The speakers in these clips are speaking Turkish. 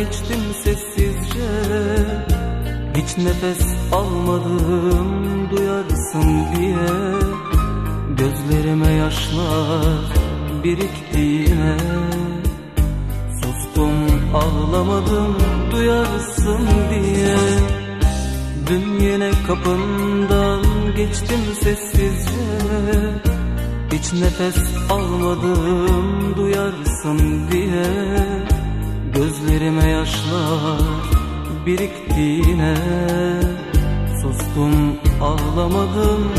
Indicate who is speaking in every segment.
Speaker 1: geçtim sessizce. Hiç nefes almadım duyarsın diye. Gözlerime yaşlar birikti yine Sustum ağlamadım duyarsın diye. Dün yine kapından geçtim sessizce. Hiç nefes almadım duyarsın diye Gözlerime yaşlar birikti yine Sustum ağlamadım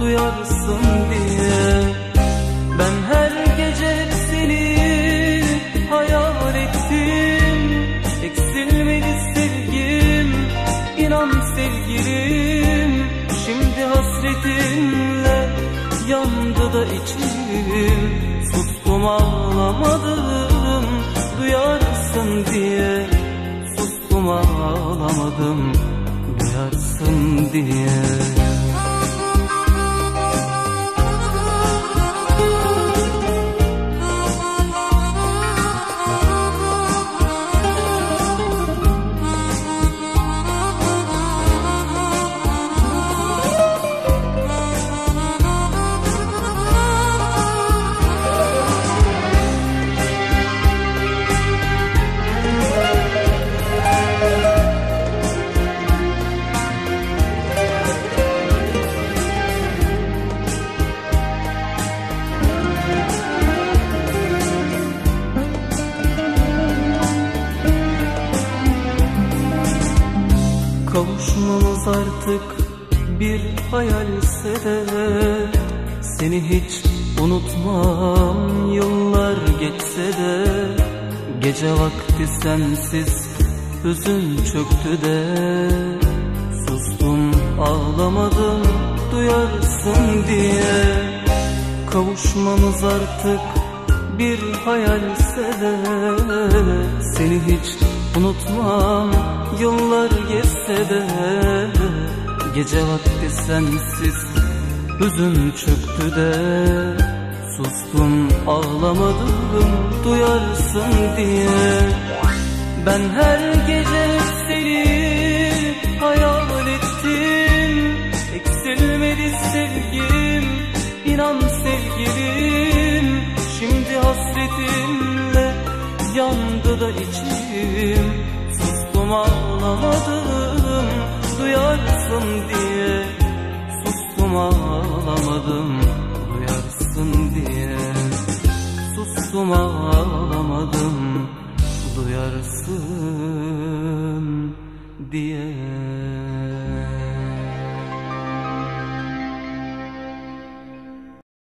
Speaker 1: duyarsın diye Ben her gece seni hayal ettim. Eksilmedi sevgim inan sevgilim. Şimdi hasretinle ağlamadım duyarsın diye Sustum ağlamadım duyarsın diye Kavuşmamız artık bir hayalse de Seni hiç unutmam yıllar geçse de. Gece vakti sensiz hüzün çöktü de. Sustum ağlamadım duyarsın diye. Kavuşmamız artık bir hayalse de Seni hiç unutmam yıllar geçse de Gece vakti sensiz hüzün çöktü de Sustum ağlamadım duyarsın diye. Ben her gece seni ağlamadım duyarsın diye Sustum ağlamadım duyarsın diye Sustum ağlamadım duyarsın